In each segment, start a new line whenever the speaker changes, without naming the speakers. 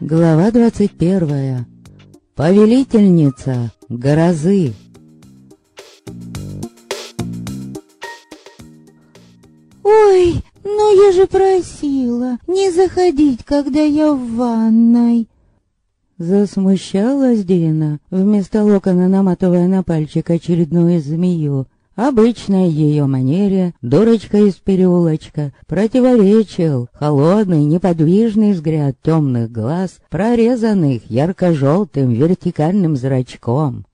Глава двадцать первая. Повелительница грозы.
«Ой, ну я же просила не заходить, когда я в ванной!»
Засмущалась Дина, вместо локона наматывая на пальчик очередную змею. Обычной ее манере дурочка из переулочка противоречил холодный неподвижный взгляд темных глаз, прорезанных ярко-желтым вертикальным зрачком.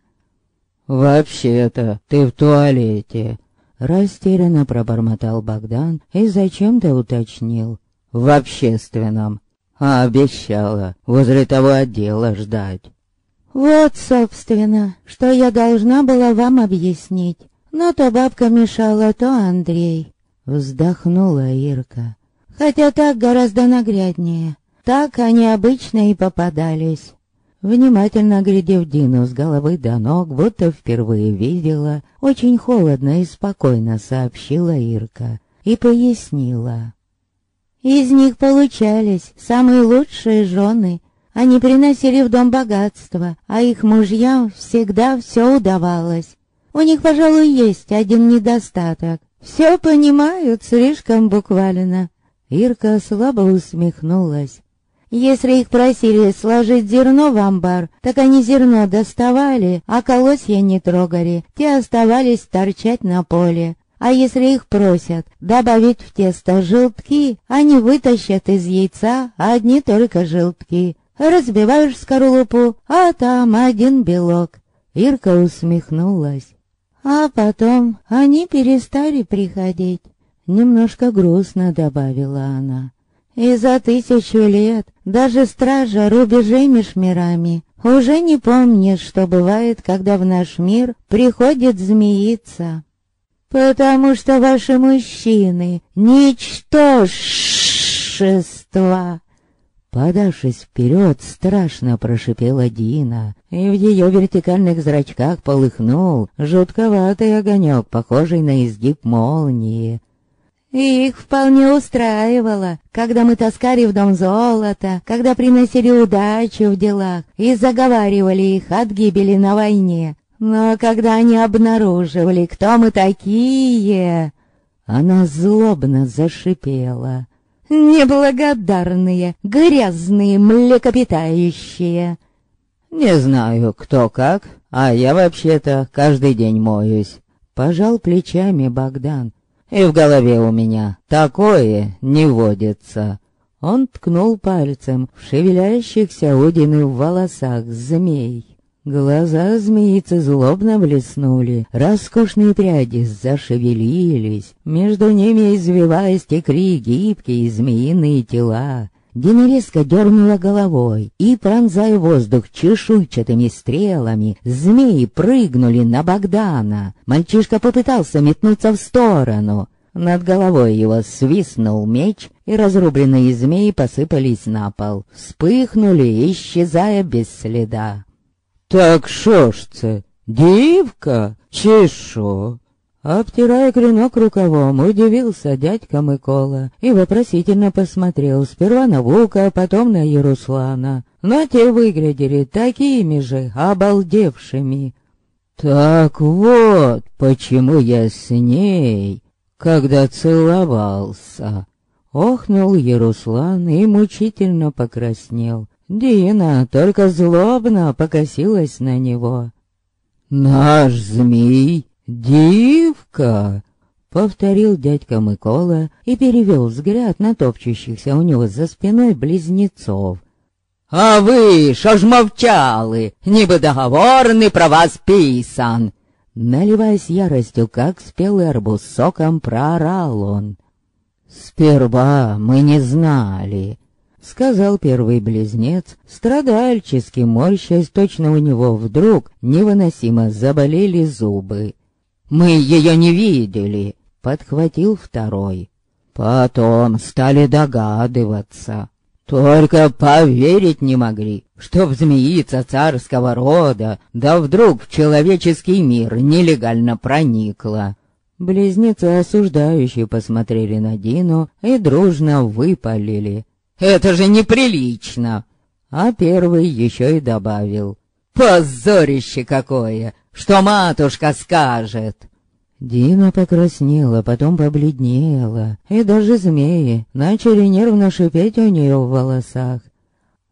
«Вообще-то ты в туалете», — растерянно пробормотал Богдан и зачем-то уточнил. «В общественном. А обещала возле того отдела ждать».
«Вот, собственно, что я должна была вам объяснить. Но то бабка мешала, то Андрей.
Вздохнула Ирка.
Хотя так гораздо нагляднее. Так они обычно и попадались.
Внимательно глядев Дину с головы до ног, будто впервые видела, очень холодно и спокойно сообщила Ирка и пояснила.
Из них получались самые лучшие жены. Они приносили в дом богатство, а их мужьям всегда все удавалось. У них, пожалуй, есть один недостаток. Все понимают слишком буквально.
Ирка слабо усмехнулась.
Если их просили сложить зерно в амбар, так они зерно доставали, а колосья не трогали, те оставались торчать на поле. А если их просят добавить в тесто желтки, они вытащат из яйца одни только желтки. Разбиваешь скорлупу, а там один белок.
Ирка усмехнулась.
А потом они перестали приходить.
Немножко грустно добавила она.
И за тысячу лет даже стража рубежей меж мирами уже не помнит, что бывает, когда в наш мир приходит змеица. Потому что ваши мужчины — ничтожество.
Подавшись вперед, страшно прошипела Дина, и в ее вертикальных зрачках полыхнул жутковатый огонек, похожий на изгиб молнии.
Их вполне устраивало, когда мы таскали в дом золото, когда приносили удачу в делах и заговаривали их от гибели на войне. Но когда они обнаруживали, кто мы такие...
Она злобно зашипела.
Неблагодарные, грязные, млекопитающие.
Не знаю, кто как, а я вообще-то каждый день моюсь. Пожал плечами Богдан. И в голове у меня такое не водится. Он ткнул пальцем в шевелящихся Одины в волосах змей. Глаза змеицы злобно блеснули, роскошные пряди зашевелились, между ними извиваясь текли гибкие змеиные тела. Дина дернула головой, и, пронзая воздух чешуйчатыми стрелами, змеи прыгнули на Богдана. Мальчишка попытался метнуться в сторону. Над головой его свистнул меч, и разрубленные змеи посыпались на пол, вспыхнули, исчезая без следа. «Так шо ж це, дівка чи шо?» Обтирая клинок рукавом, удивился дядька Микола и вопросительно посмотрел сперва на Вука, а потом на Яруслана. Но те выглядели такими же обалдевшими. «Так вот, почему я с ней, когда целовался!» Охнул Яруслан и мучительно покраснел. Дина только злобно покосилась на него. «Наш змей — дивка!» — повторил дядька Микола и перевел взгляд на топчущихся у него за спиной близнецов. «А вы, що ж мовчали, ніби договор не про вас писан!» Наливаясь яростью, как спелый арбуз соком, проорал он. «Сперва мы не знали», сказал первый близнец, страдальчески морщась, точно у него вдруг невыносимо заболели зубы. «Мы ее не видели», — подхватил второй. «Потом стали догадываться». Только поверить не могли, что в змеица царского рода, да вдруг в человеческий мир нелегально проникла. Близнецы осуждающие посмотрели на Дину и дружно выпалили. «Это же неприлично!» А первый еще и добавил. «Позорище какое! Что матушка скажет!» Дина покраснела, потом побледнела, и даже змеи начали нервно шипеть у нее в волосах.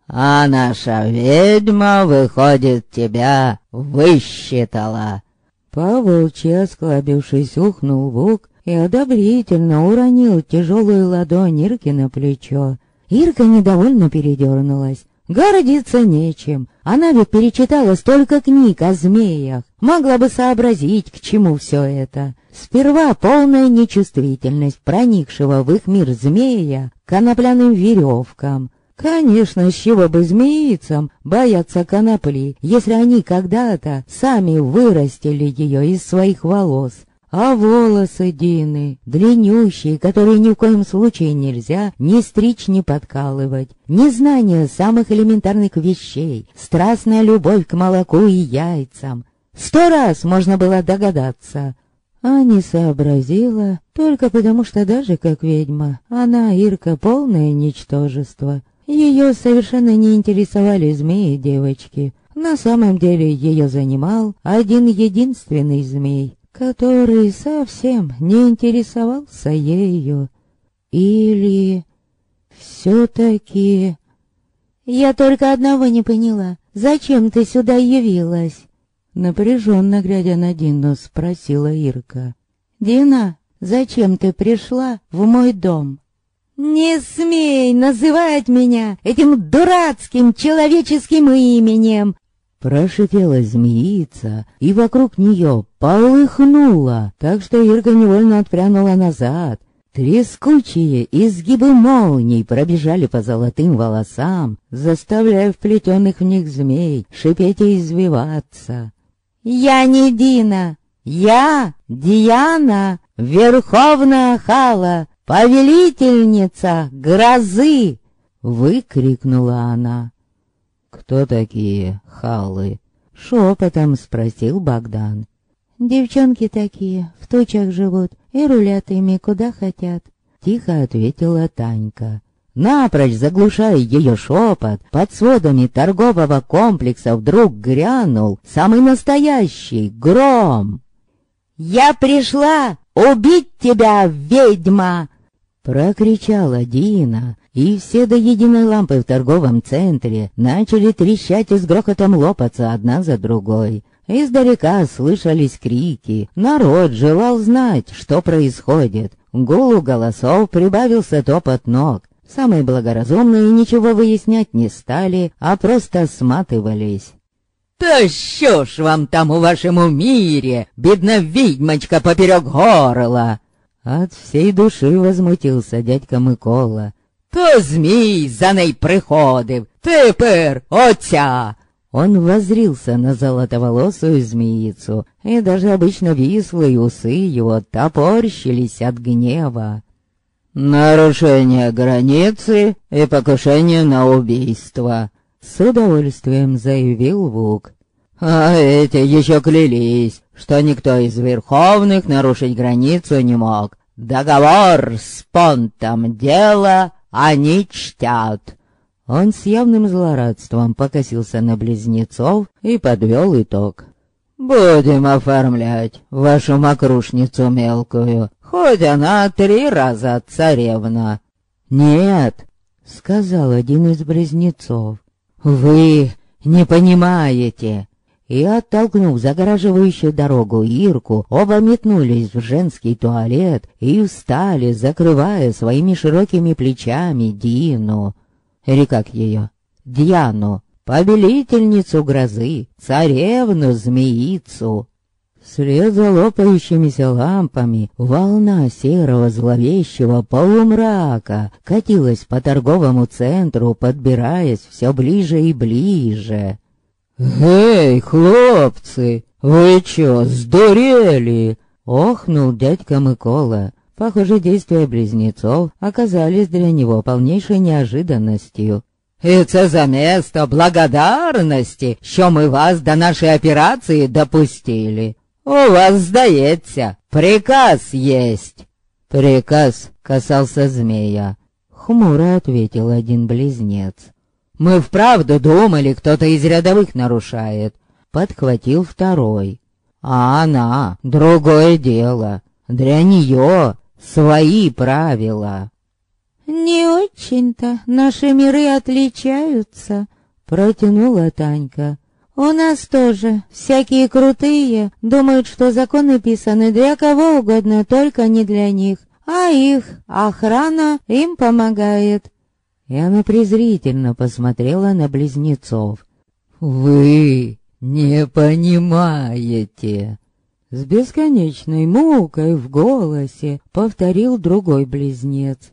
«А наша ведьма, выходит, тебя высчитала!» Поволчьи, осклабившись, ухнул Вук и одобрительно уронил тяжелую ладонь Ирки на плечо. Ирка недовольно передернулась. Гордиться нечем. Она ведь перечитала столько книг о змеях. Могла бы сообразить, к чему все это. Сперва полная нечувствительность проникшего в их мир змея к конопляным веревкам. Конечно, с чего бы змеицам бояться конопли, если они когда-то сами вырастили ее из своих волос. А волосы Дины, длиннющие, которые ни в коем случае нельзя ни стричь, ни подкалывать. Незнание самых элементарных вещей, страстная любовь к молоку и яйцам. Сто раз можно было догадаться. А не сообразила, только потому что даже как ведьма, она, Ирка, полное ничтожество. Ее совершенно не интересовали змеи девочки. На самом деле ее занимал один единственный змей, который совсем не интересовался ею. Или все-таки...
Я только одного не поняла. Зачем ты сюда явилась?
Напряженно глядя на Дину, спросила Ирка.
«Дина, зачем ты пришла в мой дом?» «Не смей называть меня этим дурацким человеческим именем!»
Прошипела змеица, и вокруг нее полыхнула, так что Ирка невольно отпрянула назад. Трескучие изгибы молний пробежали по золотым волосам, заставляя вплетенных в них змей шипеть и извиваться.
«Я не Дина! Я Диана, Верховная Хала, повелительница грозы!» — выкрикнула она.
«Кто такие халы?» — шепотом спросил Богдан.
«Девчонки такие, в тучах живут и рулят ими куда хотят», —
тихо ответила Танька. Напрочь заглушая ее шепот, под сводами торгового комплекса вдруг грянул самый настоящий гром.
«Я пришла убить тебя, ведьма!»
Прокричала Дина, и все до единой лампы в торговом центре начали трещать и с грохотом лопаться одна за другой. Издалека слышались крики, народ желал знать, что происходит. Гулу голосов прибавился топот ног. Самые благоразумные ничего выяснять не стали, а просто сматывались. «Да що ж вам там у вашему мире, бедна ведьмочка поперек горла!» От всей души возмутился дядька Микола. То змій за ней приходив, тепер оця. Он возрился на золотоволосую змеицу, и даже обычно вислые усы его топорщились от гнева. «Нарушение границы и покушение на убийство», — с удовольствием заявил Вук. «А эти еще клялись, что никто из верховных нарушить границу не мог. Договор с понтом дело они чтят». Он с явным злорадством покосился на близнецов и подвел итог. «Будем оформлять вашу мокрушницу мелкую, хоть она три раза царевна». «Нет», — сказал один из близнецов, — «вы не понимаете и, оттолкнув загораживающую дорогу Ирку, оба метнулись в женский туалет и встали, закрывая своими широкими плечами Дину. Или как ее? Диану, повелительницу грозы, царевну-змеицу. Вслед за лопающимися лампами волна серого зловещего полумрака катилась по торговому центру, подбираясь все ближе и ближе. «Эй, хлопцы, вы чё, сдурели?» Охнул дядька Микола. Похоже, действия близнецов оказались для него полнейшей неожиданностью. «І це заместо благодарності, що ми вас до нашей операции допустили. У вас, здається, приказ есть». Приказ касался змея. Хмуро ответил один близнец. «Мы вправду думали, кто-то из рядовых нарушает», — подхватил второй. «А она — другое дело. Для нее свои правила».
«Не очень-то наши миры отличаются», — протянула Танька. «У нас тоже всякие крутые думают, что законы писаны для кого угодно, только не для них, а их охрана им помогает».
И она презрительно посмотрела на близнецов. «Вы не понимаете!» С бесконечной мукой в голосе повторил другой близнец.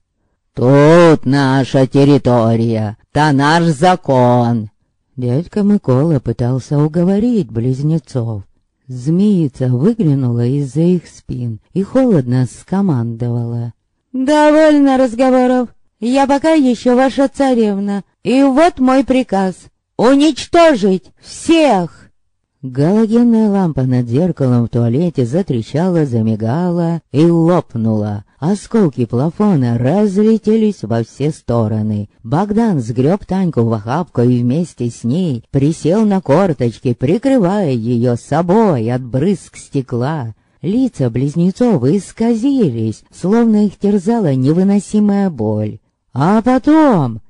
«Тут наша территория, та наш закон!» Дядька Микола пытался уговорить близнецов. Змеица выглянула из-за их спин и холодно скомандовала.
«Довольно разговоров. Я пока еще ваша царевна, и вот мой приказ — уничтожить всех!»
Галогенная лампа над зеркалом в туалете затрещала, замигала и лопнула. Осколки плафона разлетелись во все стороны. Богдан сгреб Таньку в охапку и вместе с ней присел на корточки, прикрывая ее собой от брызг стекла. Лица близнецов исказились, словно их терзала невыносимая боль. А потом...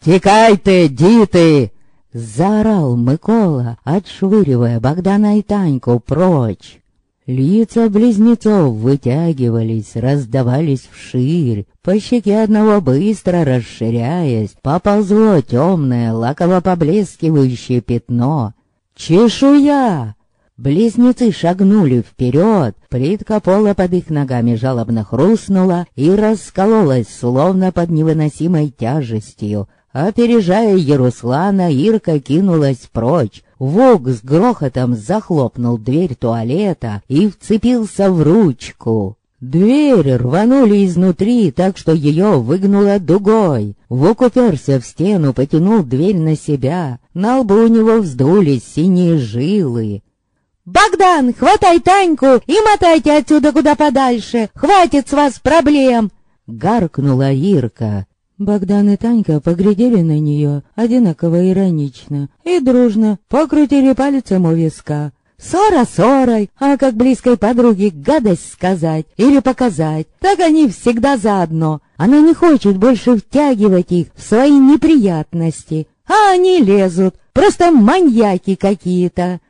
«Текай ты, диты!» Заорал Микола, отшвыривая Богдана и Таньку прочь. Лица близнецов вытягивались, раздавались вширь. По щеке одного быстро расширяясь, поползло темное, лаково поблескивающее пятно. «Чешуя!» Близнецы шагнули вперед, плитка пола под их ногами жалобно хрустнула и раскололась, словно под невыносимой тяжестью. Опережая Яруслана, Ирка кинулась прочь. Вог с грохотом захлопнул дверь туалета и вцепился в ручку. Дверь рванули изнутри, так что ее выгнуло дугой. Вок уперся в стену, потянул дверь на себя. На лбу у него вздулись синие жилы.
«Богдан, хватай Таньку и мотайте отсюда куда подальше! Хватит с вас проблем!»
Гаркнула Ирка. Богдан и Танька поглядели на нее одинаково иронично и дружно покрутили пальцем у виска. Ссора ссорой, а как близкой подруге гадость сказать или показать, так они всегда заодно. Она не хочет больше втягивать их в свои неприятности, а они лезут, просто маньяки какие-то.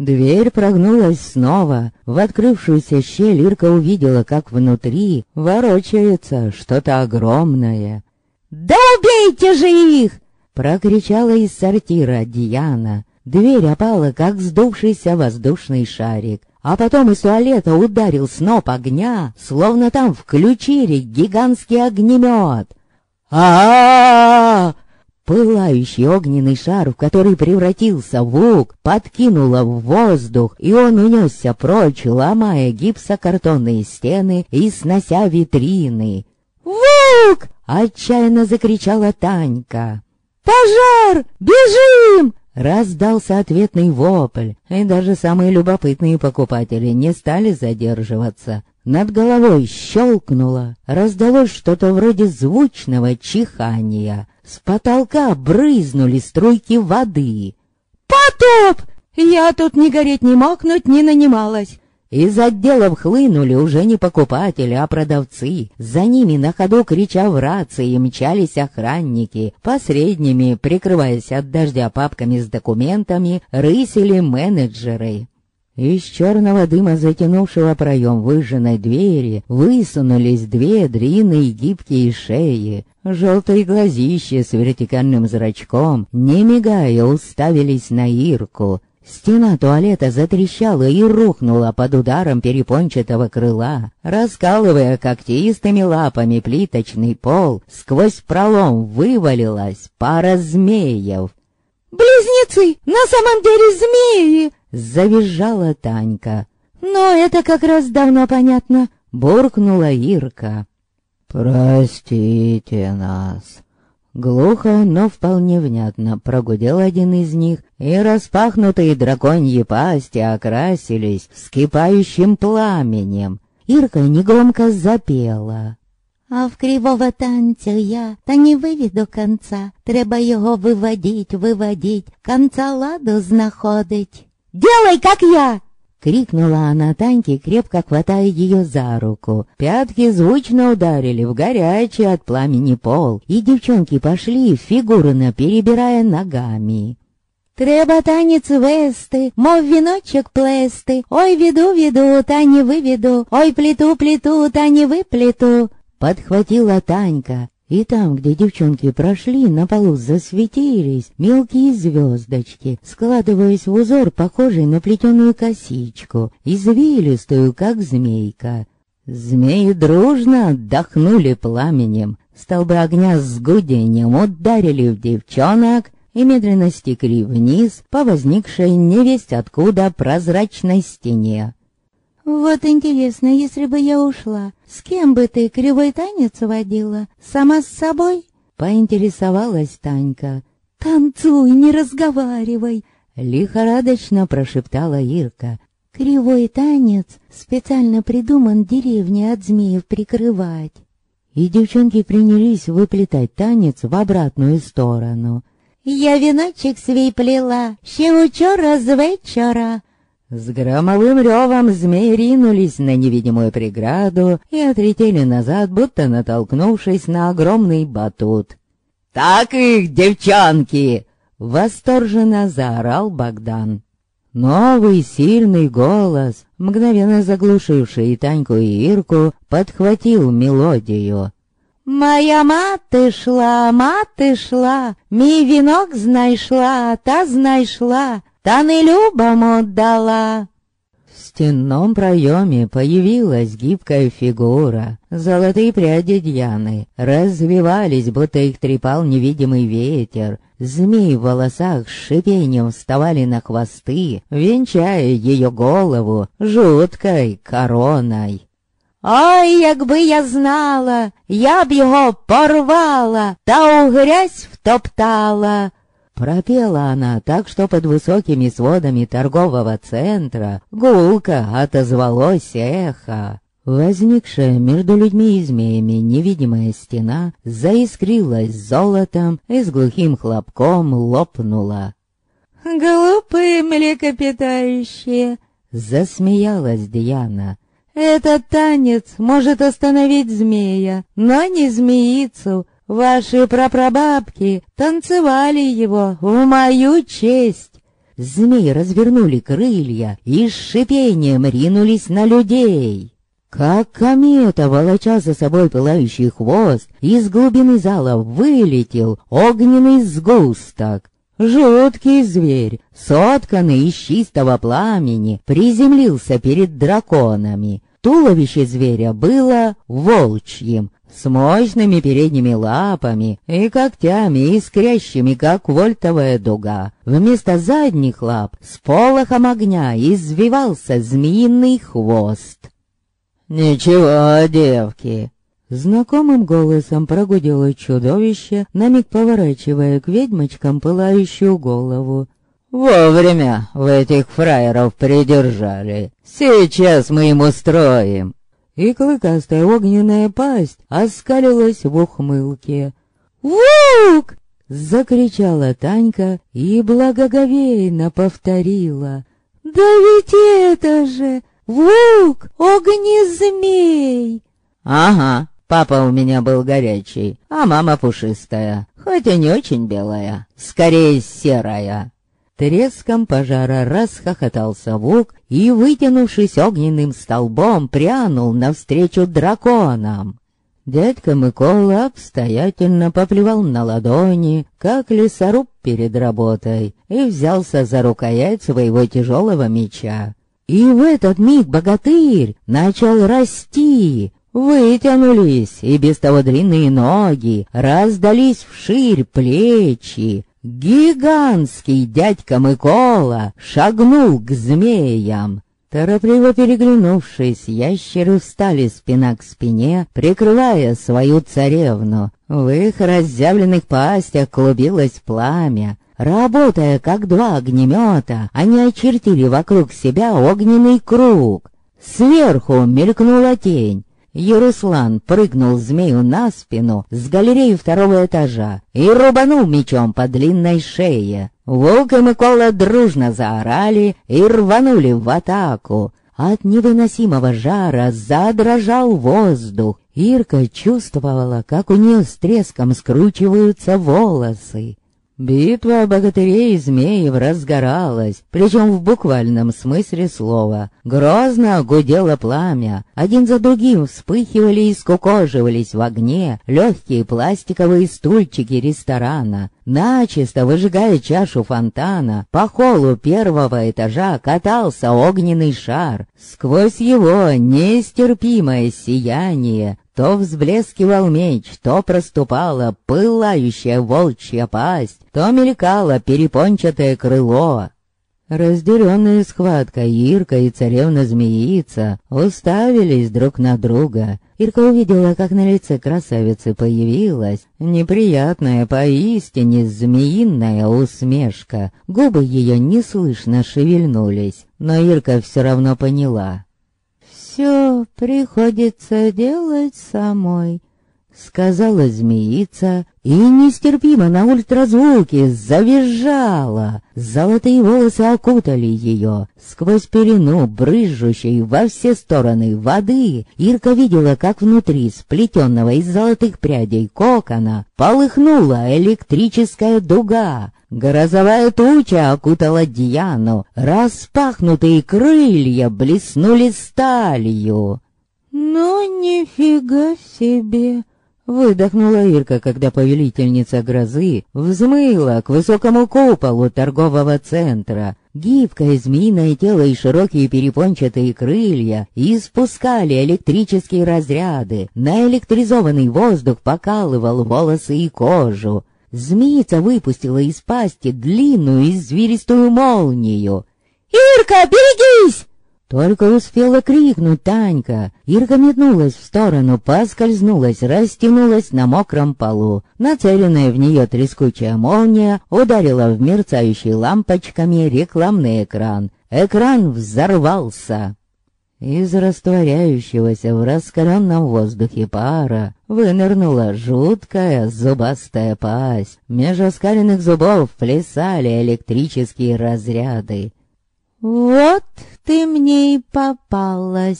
Дверь прогнулась снова. В открывшуюся щель Ирка увидела, как внутри ворочается что-то огромное.
«Да убейте же их!»
Прокричала из сортира Диана. Дверь опала, как сдувшийся воздушный шарик. А потом из туалета ударил сноп огня, словно там включили гигантский огнемет. а а, Пылающий огненный шар, в который превратился Вук, подкинуло в воздух, и он унесся прочь, ломая гипсокартонные стены и снося витрины.
«Вук!»
Отчаянно закричала Танька.
«Пожар! Бежим!»
Раздался ответный вопль, и даже самые любопытные покупатели не стали задерживаться. Над головой щелкнуло, раздалось что-то вроде звучного чихания. С потолка брызнули струйки воды.
«Потоп! Я тут ни гореть, ни мокнуть не нанималась.
Из отделов хлынули уже не покупатели, а продавцы. За ними на ходу, крича в рации, мчались охранники. Посредними, прикрываясь от дождя папками с документами, рысили менеджеры. Из черного дыма, затянувшего проем выжженной двери, высунулись две длинные гибкие шеи. Желтые глазища с вертикальным зрачком, не мигая, уставились на Ирку. Стена туалета затрещала и рухнула под ударом перепончатого крыла, раскалывая когтистыми лапами плиточный пол, сквозь пролом вывалилась пара змеев.
«Близнецы! На самом деле змеи!»
— завизжала Танька.
«Но это как раз давно понятно.
буркнула Ирка. «Простите нас». Глухо, но вполне внятно прогудел один из них, и распахнутые драконьи пасти окрасились вскипающим пламенем. Ирка негромко запела.
А в кривого танця я та не виведу конца. Треба його виводить, виводить, конца ладу знаходить.
«Делай, как я!» Крикнула она Таньке, крепко хватая ее за руку. Пятки звучно ударили в горячий от пламени пол, и девчонки пошли, фигурно перебирая ногами.
Треба танець вести, мов віночок плести. Ой, веду, веду, та не выведу. Ой, плету, плету, та не выплету.
Подхватила Танька, и там, где девчонки прошли, на полу засветились мелкие звездочки, складываясь в узор, похожий на плетеную косичку, извилистую, как змейка. Змеи дружно отдохнули пламенем, столбы огня с гудением ударили в девчонок и медленно стекли вниз по возникшей невесть откуда прозрачной стене.
«Вот интересно, если бы я ушла, с кем бы ты кривой танец водила? Сама с собой?»
Поинтересовалась Танька.
«Танцуй, не разговаривай!»
Лихорадочно прошептала Ирка.
«Кривой танец специально придуман деревне от змеев прикрывать».
И девчонки принялись выплетать танец в обратную сторону.
«Я веночек свій плела, ще учора з вечора,
с громовым ревом змеи ринулись на невидимую преграду и отлетели назад, будто натолкнувшись на огромный батут. «Так их, девчонки!» — восторженно заорал Богдан. Новый сильный голос, мгновенно заглушивший Таньку, и Ирку, подхватил мелодию.
«Моя мати шла, мати шла, мій вінок знайшла, та знайшла, та не любому дала.
В стенном проеме появилась гибкая фигура. Золотые пряди Дьяны развивались, будто их трепал невидимый ветер. Змеи в волосах с шипением вставали на хвосты, венчая ее голову жуткой короной.
Ой, якби я знала, я б його порвала, та у грязь втоптала.
Пропела она так, что под высокими сводами торгового центра гулко отозвалось эхо. Возникшая между людьми и змеями невидимая стена заискрилась золотом и с глухим хлопком лопнула.
«Глупые млекопитающие!»
— засмеялась Диана.
«Этот танец может остановить змея, но не змеицу, Ваши прапрабабки танцевали его в мою честь.
Змеи развернули крылья и с шипением ринулись на людей. Как комета, волоча за собой пылающий хвост, из глубины зала вылетел огненный сгусток. Жуткий зверь, сотканный из чистого пламени, приземлился перед драконами. Туловище зверя было волчьим, с мощными передними лапами и когтями, искрящими, как вольтовая дуга. Вместо задних лап с полохом огня извивался змеиный хвост. «Ничего, девки!» Знакомым голосом прогудело чудовище, на миг поворачивая к ведьмочкам пылающую голову. «Вовремя вы этих фраеров придержали. Сейчас мы им устроим!» И клыкастая огненная пасть оскалилась в ухмылке.
«Вук!»
— закричала Танька и благоговейно повторила.
«Да ведь это же Вук, огнезмей!»
«Ага, папа у меня был горячий, а мама пушистая, хоть и не очень белая, скорее серая». Треском пожара расхохотался Вук и, вытянувшись огненным столбом, прянул навстречу драконам. Дядька Микола обстоятельно поплевал на ладони, как лесоруб перед работой, и взялся за рукоять своего тяжелого меча. И в этот миг богатырь начал расти, Вытянулись, и без того длинные ноги, раздались вширь плечи, Гигантский дядька Микола шагнул к змеям. Торопливо переглянувшись, ящеры встали спина к спине, прикрывая свою царевну. В их разъявленных пастях клубилось пламя. Работая как два огнемета, они очертили вокруг себя огненный круг. Сверху мелькнула тень. Яруслан прыгнул змею на спину с галереи второго этажа и рубанул мечом по длинной шее. Волк и Микола дружно заорали и рванули в атаку. От невыносимого жара задрожал воздух. Ирка чувствовала, как у нее с треском скручиваются волосы. Битва богатырей и змеев разгоралась, причем в буквальном смысле слова. Грозно гудело пламя, один за другим вспыхивали и скукоживались в огне легкие пластиковые стульчики ресторана. Начисто выжигая чашу фонтана, по холу первого этажа катался огненный шар. Сквозь его нестерпимое сияние то взблескивал меч, то проступала пылающая волчья пасть, то мелькало перепончатое крыло. Разделенные схваткой Ирка и царевна-змеица уставились друг на друга. Ирка увидела, как на лице красавицы появилась неприятная, поистине змеиная усмешка. Губы ее неслышно шевельнулись, но Ирка все равно поняла
все приходится делать самой», — сказала змеица, и нестерпимо на ультразвуке завизжала. Золотые волосы окутали ее. Сквозь перину, брызжущей во все стороны воды, Ирка видела, как внутри сплетенного из золотых прядей кокона полыхнула электрическая дуга. Грозовая туча окутала Диану, распахнутые крылья блеснули сталью. «Ну, нифига себе!»
Выдохнула Ирка, когда повелительница грозы взмыла к высокому куполу торгового центра. Гибкое змеиное тело и широкие перепончатые крылья испускали электрические разряды. Наэлектризованный воздух покалывал волосы и кожу. Змеица выпустила из пасти длинную извилистую молнию.
«Ирка, берегись!»
Только успела крикнуть Танька. Ирка метнулась в сторону, поскользнулась, растянулась на мокром полу. Нацеленная в нее трескучая молния ударила в мерцающий лампочками рекламный экран. Экран взорвался. Из растворяющегося в раскаленном воздухе пара вынырнула жуткая зубастая пасть. Меж оскаленных зубов плясали электрические разряды.
«Вот ты мне и попалась,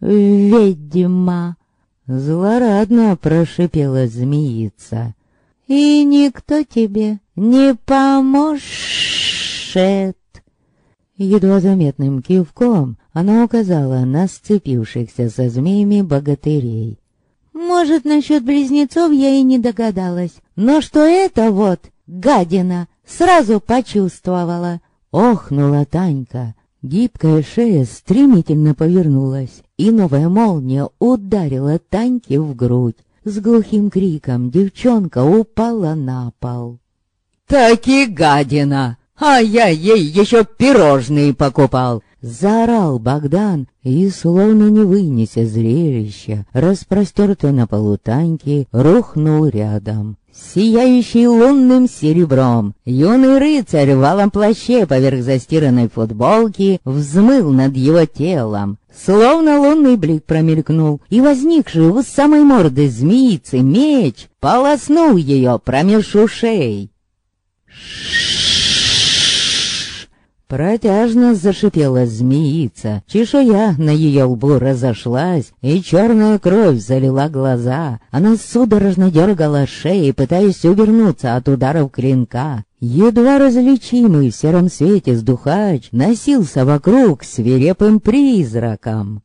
ведьма!»
Злорадно прошипела змеица.
«И никто тебе не поможет!»
Едва заметным кивком она указала на сцепившихся со змеями богатырей.
«Может, насчет близнецов я и не догадалась, но что это вот, гадина, сразу почувствовала!»
Охнула Танька. Гибкая шея стремительно повернулась, и новая молния ударила Таньке в грудь. С глухим криком девчонка упала на пол. «Таки гадина!» а я ей еще пирожные покупал!» Заорал Богдан и, словно не вынеся зрелища, распростертый на полу танки, рухнул рядом. Сияющий лунным серебром, юный рыцарь в валом плаще поверх застиранной футболки взмыл над его телом. Словно лунный блик промелькнул, и возникший у самой морды змеицы меч полоснул ее промеж ушей. Протяжно зашипела змеица, чешуя на ее лбу разошлась, и черная кровь залила глаза. Она судорожно дергала шеей, пытаясь увернуться от ударов клинка. Едва различимый в сером свете сдухач носился вокруг свирепым призраком.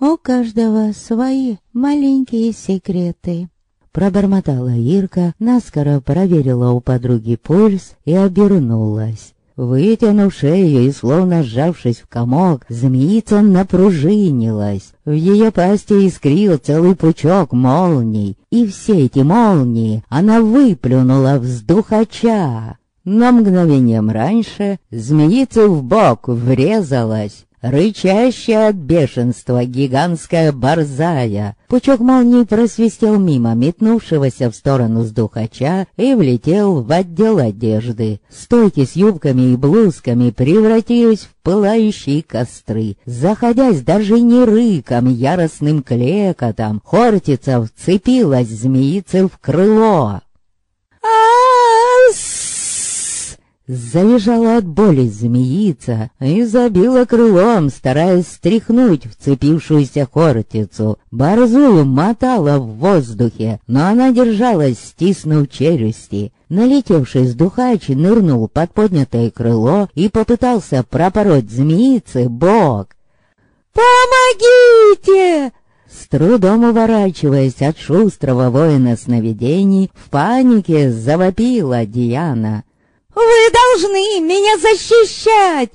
«У каждого свои маленькие секреты»,
Пробормотала Ирка, наскоро проверила у подруги пульс и обернулась. Вытянув шею и словно сжавшись в комок, змеица напружинилась. В ее пасти искрил целый пучок молний, и все эти молнии она выплюнула вздухача. Но мгновением раньше змеица в бок врезалась рычащая от бешенства гигантская борзая. Пучок молнии просвистел мимо метнувшегося в сторону сдухача и влетел в отдел одежды. Стойки с юбками и блузками превратились в пылающие костры. Заходясь даже не рыком, яростным клекотом, Хортица вцепилась змеице в крыло. Завизжала от боли змеица и забила крылом, стараясь стряхнуть вцепившуюся хортицу. Борзую мотала в воздухе, но она держалась, стиснув челюсти. Налетевший сдухач нырнул под поднятое крыло и попытался пропороть змеице бок. «Помогите!» С трудом уворачиваясь от шустрого воина сновидений, в панике завопила Диана. Вы должны меня защищать!»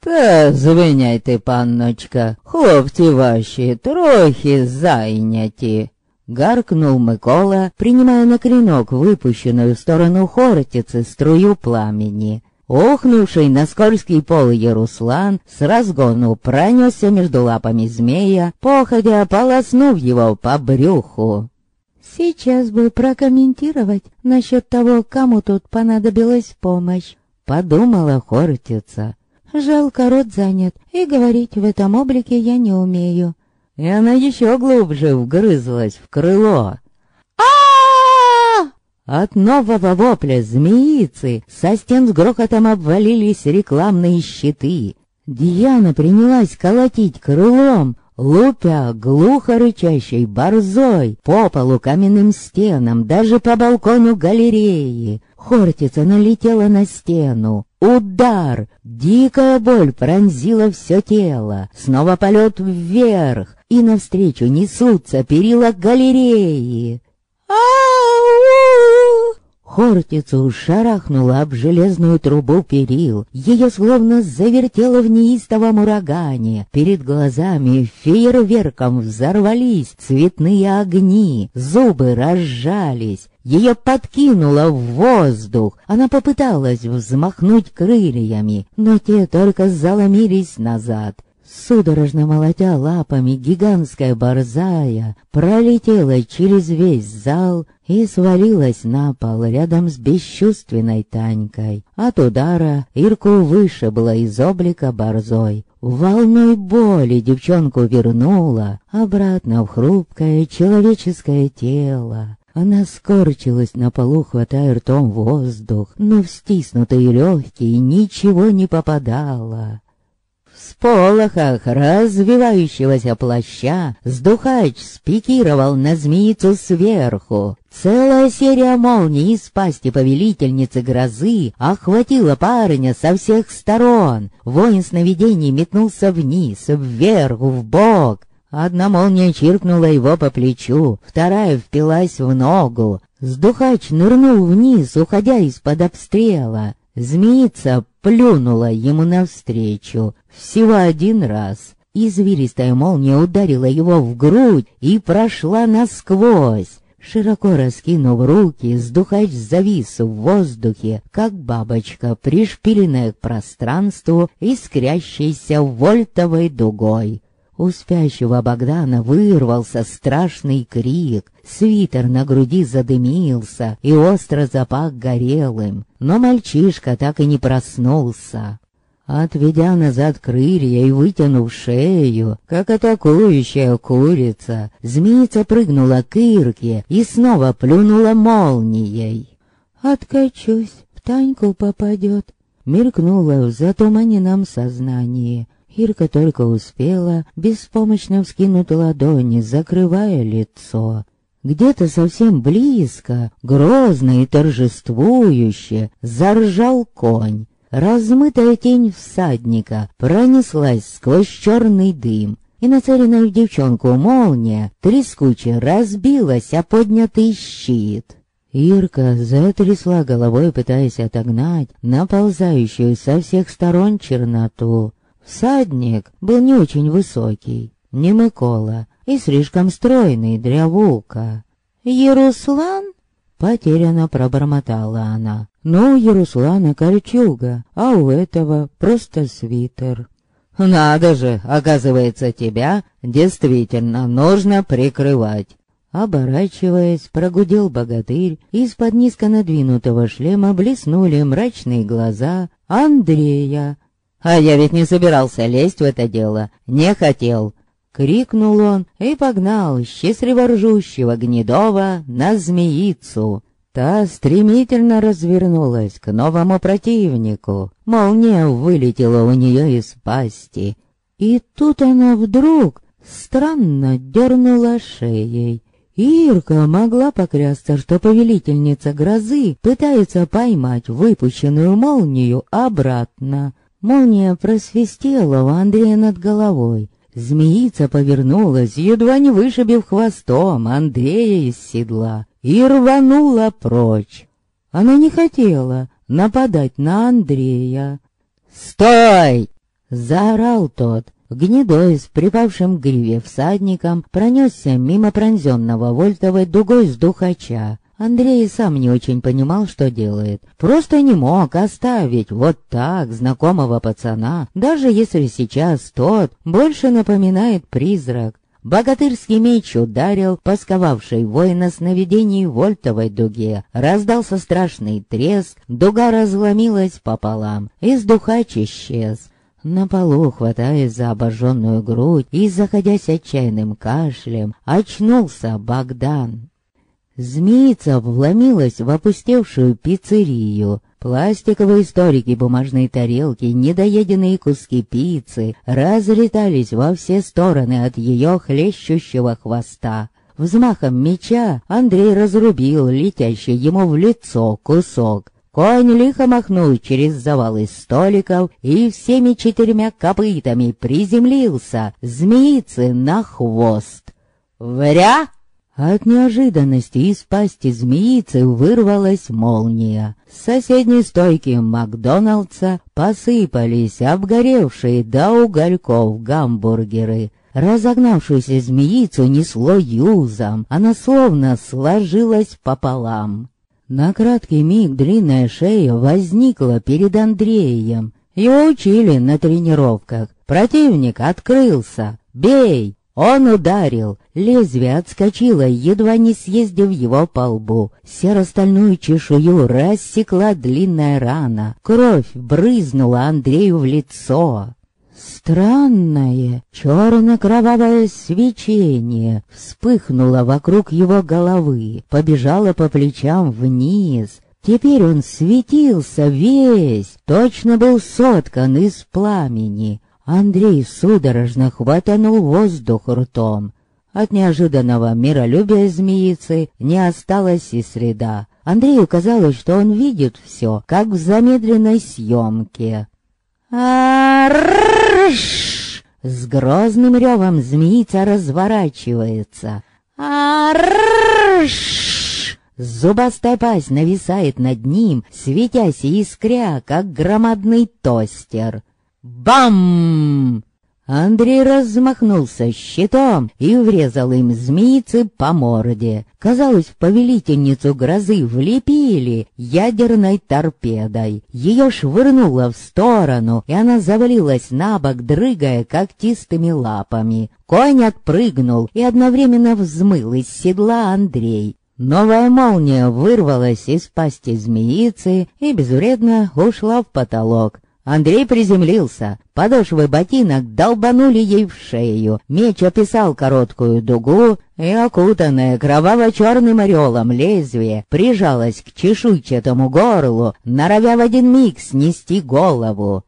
«Та звиняй ти, панночка, хлопці ваші трохи зайняті!» Гаркнул Микола, принимая на клинок выпущенную в сторону Хортицы струю пламени. Охнувший на скользкий пол Яруслан с разгону пронесся между лапами змея, походя полоснув его по брюху.
Сейчас бы прокомментировать насчет того, кому тут понадобилась помощь.
Подумала Хортица.
Жалко, рот занят, и говорить в этом облике я не умею.
И она еще глубже вгрызлась в крыло.
а
От нового вопля змеицы со стен с грохотом обвалились рекламные щиты. Диана принялась колотить крылом, лупя глухо рычащей борзой по полу каменным стенам, даже по балкону галереи. Хортица налетела на стену. Удар! Дикая боль пронзила все тело. Снова полет вверх, и навстречу несутся перила галереи.
«Ау!»
Хортицу шарахнула об железную трубу перил. Ее словно завертело в неистовом урагане. Перед глазами фейерверком взорвались цветные огни. Зубы разжались. Ее подкинуло в воздух. Она попыталась взмахнуть крыльями, но те только заломились назад. Судорожно молотя лапами, гигантская борзая пролетела через весь зал и свалилась на пол рядом с бесчувственной Танькой. От удара Ирку вышибла из облика борзой. Волной боли девчонку вернула обратно в хрупкое человеческое тело. Она скорчилась на полу, хватая ртом воздух, но в стиснутые легкие ничего не попадало. В сполохах развивающегося плаща сдухач спикировал на змеицу сверху. Целая серия молний из пасти повелительницы грозы охватила парня со всех сторон. Воин сновидений метнулся вниз, вверх, в бок. Одна молния чиркнула его по плечу, вторая впилась в ногу. Сдухач нырнул вниз, уходя из-под обстрела. Змеица плюнула ему навстречу всего один раз. Извилистая молния ударила его в грудь и прошла насквозь. Широко раскинув руки, сдухач завис в воздухе, как бабочка, пришпиленная к пространству, искрящейся вольтовой дугой. У спящего Богдана вырвался страшный крик, свитер на груди задымился и остро запах горелым, но мальчишка так и не проснулся. Отведя назад крылья и вытянув шею, как атакующая курица, змеица прыгнула к Ирке и снова плюнула молнией.
«Откачусь, в Таньку попадет», — мелькнула в затуманенном сознании. Ирка только успела беспомощно вскинуть ладони, закрывая лицо. Где-то совсем близко, грозно и торжествующе, заржал конь. Размытая тень всадника пронеслась сквозь черный дым, и нацеленная в девчонку молния трескуче разбилась о поднятый щит. Ирка затрясла головой, пытаясь отогнать наползающую со всех сторон черноту. Всадник был не очень высокий, не Микола, и слишком стройный для волка. «Яруслан?» — потерянно пробормотала она.
Но у Яруслана кольчуга, а у этого просто свитер. Надо же, оказывается, тебя действительно нужно прикрывать. Оборачиваясь, прогудел богатырь, из-под низко надвинутого шлема блеснули мрачные глаза Андрея. «А я ведь не собирался лезть в это дело, не хотел!» Крикнул он и погнал счастливо ржущего Гнедова на змеицу. Та стремительно развернулась к новому противнику. Молния вылетела у нее из пасти. И тут она вдруг странно дернула шеей. Ирка могла поклясться, что повелительница грозы пытается поймать выпущенную молнию обратно. Молния просвистела у Андрея над головой. Змеица повернулась, едва не вышибив хвостом Андрея из седла и рванула прочь. Она не хотела нападать на Андрея. «Стой!» — заорал тот. Гнедой с припавшим гриве всадником пронесся мимо пронзенного вольтовой дугой с духача. Андрей сам не очень понимал, что делает. Просто не мог оставить вот так знакомого пацана, даже если сейчас тот больше напоминает призрак. Богатырский меч ударил по сковавшей воина сновидений вольтовой дуге. Раздался страшный треск, дуга разломилась пополам, и сдухач исчез. На полу, хватаясь за обожженную грудь и заходясь отчаянным кашлем, очнулся Богдан. Змеица вломилась в опустевшую пиццерию. Пластиковые столики, бумажные тарелки, недоеденные куски пиццы разлетались во все стороны от ее хлещущего хвоста. Взмахом меча Андрей разрубил летящий ему в лицо кусок. Конь лихо махнул через завал из столиков и всеми четырьмя копытами приземлился змеицы на хвост. «Вря!» От неожиданности из пасти змеицы вырвалась молния. С соседней стойки Макдоналдса посыпались обгоревшие до угольков гамбургеры. Разогнавшуюся змеицу несло юзом, она словно сложилась пополам. На краткий миг длинная шея возникла перед Андреем. Его учили на тренировках. Противник открылся. «Бей!» Он ударил, лезвие отскочило, едва не съездив его по лбу. Серо-стальную чешую рассекла длинная рана. Кровь брызнула Андрею в лицо. Странное черно-кровавое свечение вспыхнуло вокруг его головы, побежало по плечам вниз. Теперь он светился весь, точно был соткан из пламени. Андрей судорожно хватанул воздух ртом. От неожиданного миролюбия змеицы не осталось и среда. Андрею казалось, что он видит все, как в замедленной съемке. Арррррш! С грозным ревом змеица разворачивается. Арррррш! Зубастая пасть нависает над ним, светясь и искря, как громадный тостер. Бам! Андрей размахнулся щитом и врезал им змеицы по морде. Казалось, в повелительницу грозы влепили ядерной торпедой. Ее швырнуло в сторону, и она завалилась на бок, дрыгая когтистыми лапами. Конь отпрыгнул и одновременно взмыл из седла Андрей. Новая молния вырвалась из пасти змеицы и безвредно ушла в потолок. Андрей приземлился. Подошвы ботинок долбанули ей в шею. Меч описал короткую дугу, и окутанное кроваво-черным орелом лезвие прижалось к чешуйчатому горлу, норовя в один миг снести голову.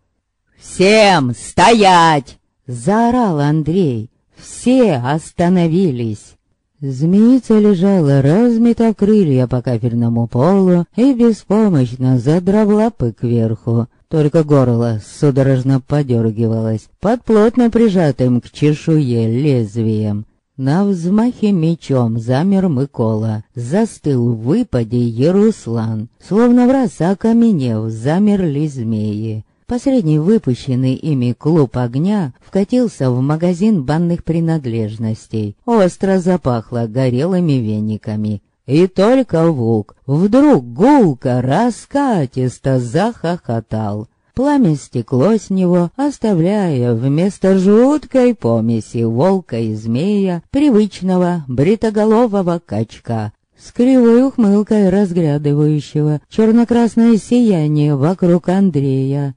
«Всем стоять!» — заорал Андрей. Все остановились. Змеица лежала, разметав крылья по кафельному полу и беспомощно задрав лапы кверху. Только горло судорожно подергивалось под плотно прижатым к чешуе лезвием. На взмахе мечом замер Микола, застыл в выпаде Яруслан, словно в раз окаменев, замерли змеи. Посредний выпущенный ими клуб огня вкатился в магазин банных принадлежностей. Остро запахло горелыми вениками. И только Вук вдруг гулко, раскатисто захохотал. Пламя стекло с него, оставляя вместо жуткой помеси волка и змея привычного бритоголового качка с кривой ухмылкой разглядывающего черно-красное сияние вокруг Андрея.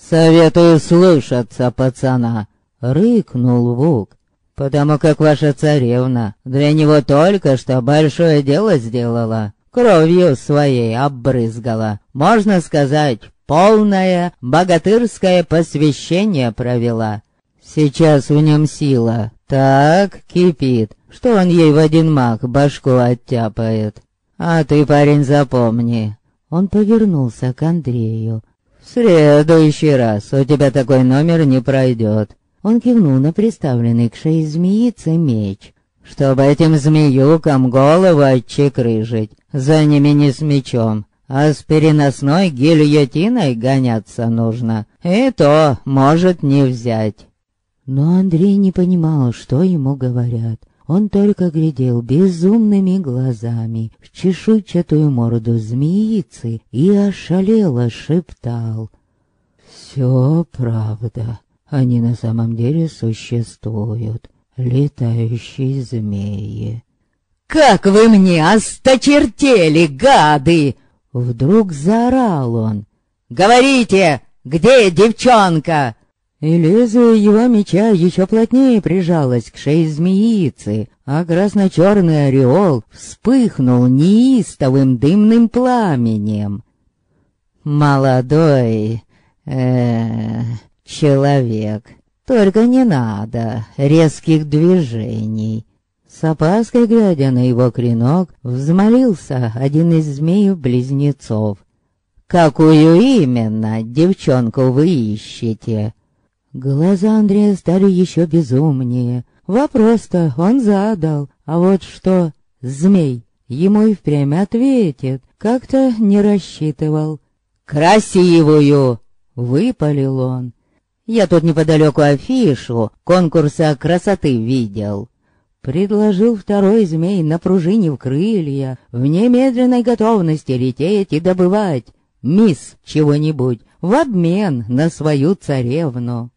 «Советую слушаться, пацана!» — рыкнул Вук, «потому как ваша царевна для него только что большое дело сделала, кровью своей обрызгала, можно сказать, полное богатырское посвящение провела. Сейчас в нем сила так кипит, что он ей в один мах башку оттяпает. А ты, парень, запомни. Он повернулся к Андрею. В следующий раз у тебя такой номер не пройдет. Он кивнул на приставленный к шее змеицы меч. Чтобы этим змеюкам голову отчекрыжить, за ними не с мечом, а с переносной гильотиной гоняться нужно. И то может не взять. Но Андрей не понимал, что ему говорят. Он только глядел безумными глазами в чешуйчатую морду змеицы и ошалело шептал. «Все правда. Они на самом деле существуют. Летающие змеи».
«Как вы мне осточертели, гады!»
Вдруг заорал он.
«Говорите, где девчонка?»
И лезвие его меча еще плотнее прижалось к шее змеицы, а красно-черный ореол вспыхнул неистовым дымным пламенем. «Молодой... э человек, только не надо резких движений». С опаской глядя на его клинок, взмолился один из змеев-близнецов. «Какую именно девчонку вы ищете?» Глаза Андрея стали еще безумнее. Вопрос-то он задал, а вот что змей ему и впрямь ответит, как-то не рассчитывал.
«Красивую!»
— выпалил он. «Я тут неподалеку афишу конкурса красоты видел». Предложил второй змей, напружинив крылья, в немедленной готовности лететь и добывать мисс чего-нибудь в обмен на свою царевну.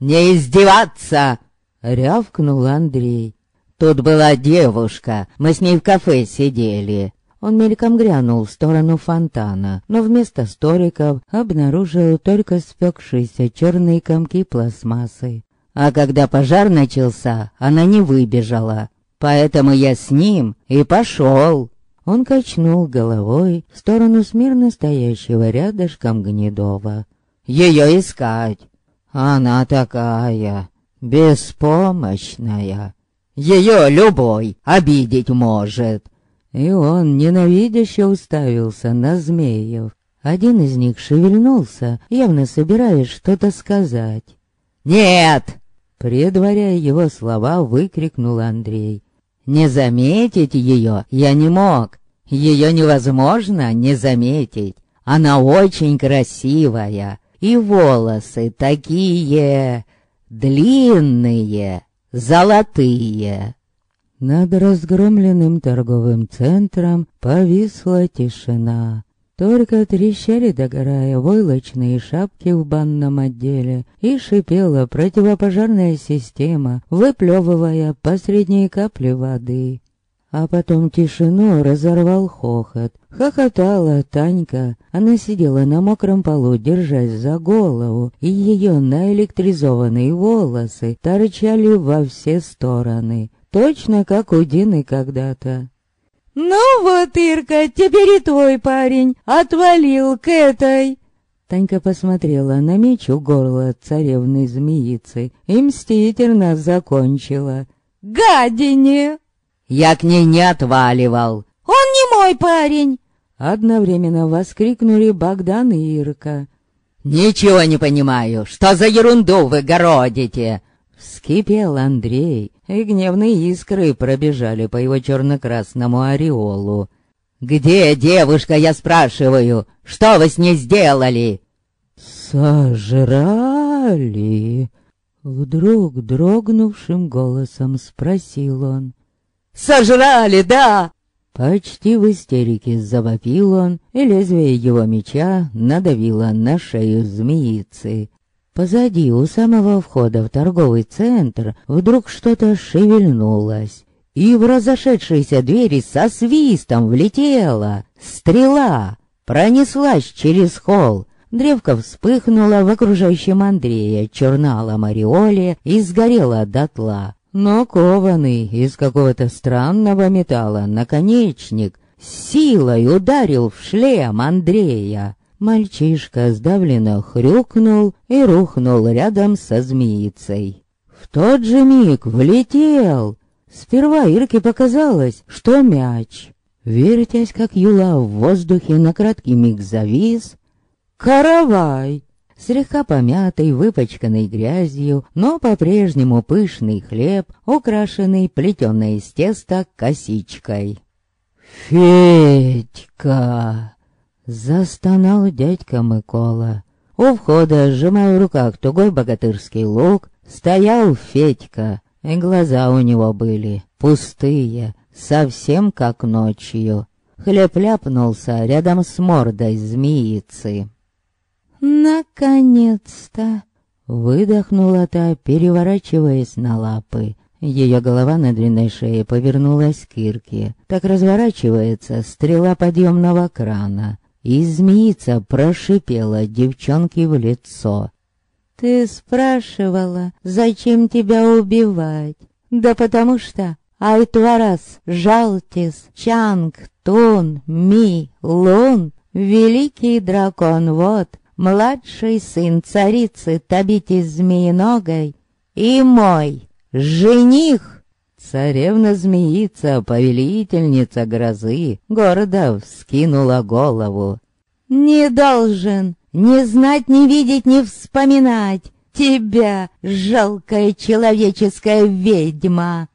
«Не издеваться!»
— рявкнул Андрей.
«Тут была девушка, мы с ней в кафе сидели».
Он мельком глянул в сторону фонтана, но вместо столиков обнаружил только спекшиеся черные комки пластмассы. А когда пожар начался, она не выбежала. Поэтому я с ним и пошел. Он качнул головой в сторону смирно стоящего рядышком Гнедова. Ее искать. Она такая, беспомощная. Ее любой обидеть может. И он ненавидяще уставился на змеев. Один из них шевельнулся, явно собираясь что-то сказать.
«Нет!»
Предваряя его слова, выкрикнул Андрей. «Не заметить ее я не мог. Ее невозможно не заметить. Она очень красивая и волосы такие длинные, золотые. Над разгромленным торговым центром повисла тишина. Только трещали догорая войлочные шапки в банном отделе и шипела противопожарная система, выплевывая посредние капли воды. А потом тишину разорвал хохот. Хохотала Танька. Она сидела на мокром полу, держась за голову, и ее наэлектризованные волосы торчали во все стороны, точно как у Дины когда-то.
«Ну вот, Ирка, теперь и твой парень отвалил к этой!»
Танька посмотрела на меч у горла царевной змеицы и мстительно закончила.
«Гадине!»
Я к ней не отваливал.
Он не мой парень.
Одновременно воскликнули Богдан и Ирка.
«Ничего не понимаю, что за ерунду вы городите?»
Вскипел Андрей, и гневные искры пробежали по его черно-красному ореолу.
«Где девушка, я спрашиваю? Что вы с ней сделали?»
«Сожрали?» Вдруг дрогнувшим голосом спросил он.
Сожрали, да!
Почти в истерике завопил он, и лезвие его меча надавило на шею змеицы. Позади, у самого входа в торговый центр, вдруг что-то шевельнулось. И в разошедшиеся двери со свистом влетела стрела, пронеслась через холл. Древко вспыхнуло в окружающем Андрея черналом ореоле и сгорело дотла. Но кованый из какого-то странного металла наконечник силой ударил в шлем Андрея. Мальчишка сдавленно хрюкнул и рухнул рядом со змеицей. В тот же миг влетел. Сперва Ирке показалось, что мяч. Вертясь, как юла в воздухе, на краткий миг завис. Каравай! Слегка помятый, выпачканный грязью, но по-прежнему пышный хлеб, украшенный плетеной из теста косичкой. «Федька!» — застонал дядька Микола. У входа, сжимая в руках тугой богатырский лук, стоял Федька, и глаза у него были пустые, совсем как ночью. Хлеб ляпнулся рядом с мордой змеицы.
«Наконец-то!»
Выдохнула та, переворачиваясь на лапы. Ее голова на длинной шее повернулась к Ирке. Так разворачивается стрела подъемного крана. И змеица прошипела девчонке в лицо.
«Ты спрашивала, зачем тебя убивать? Да потому что Айтварас, Жалтис, Чанг, Тун, Ми, Лун, великий дракон, вот, младший сын царицы Табити Змеиногой и мой жених.
Царевна-змеица, повелительница грозы, гордо вскинула голову.
«Не должен, не знать, не видеть, не вспоминать тебя, жалкая человеческая ведьма!»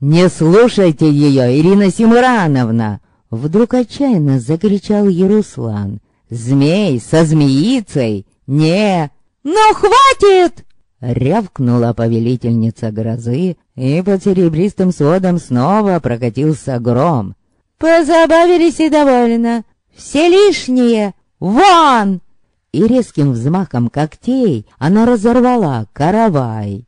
«Не слушайте ее, Ирина Симурановна!» Вдруг отчаянно закричал Яруслан. Змей со змеицей? Не!
Ну, хватит!
Рявкнула повелительница грозы, и под серебристым сводом снова прокатился гром.
Позабавились и довольно. Все лишние. Вон!
И резким взмахом когтей она разорвала каравай.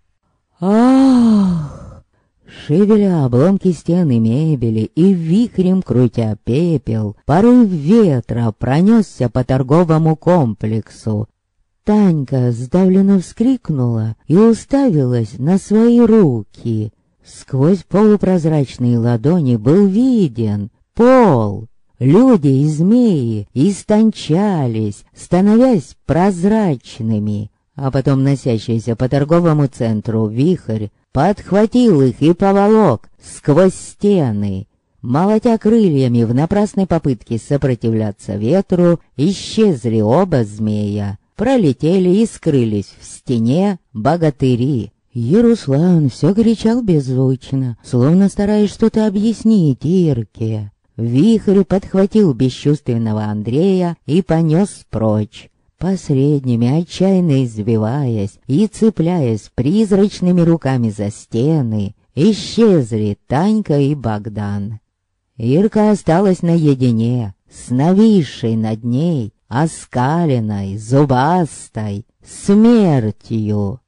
Ах! Шевеля обломки стены мебели и вихрем крутя пепел, порыв ветра пронесся по торговому комплексу. Танька сдавленно вскрикнула и уставилась на свои руки. Сквозь полупрозрачные ладони был виден пол. Люди и змеи истончались, становясь прозрачными, а потом носящийся по торговому центру вихрь подхватил их и поволок сквозь стены. Молотя крыльями в напрасной попытке сопротивляться ветру, исчезли оба змея. Пролетели и скрылись в стене богатыри. Яруслан все кричал беззвучно, словно стараясь что-то объяснить Ирке. Вихрь подхватил бесчувственного Андрея и понес прочь посредними, отчаянно извиваясь и цепляясь призрачными руками за стены, исчезли Танька и Богдан. Ирка осталась наедине, с нависшей над ней, оскаленной, зубастой, смертью.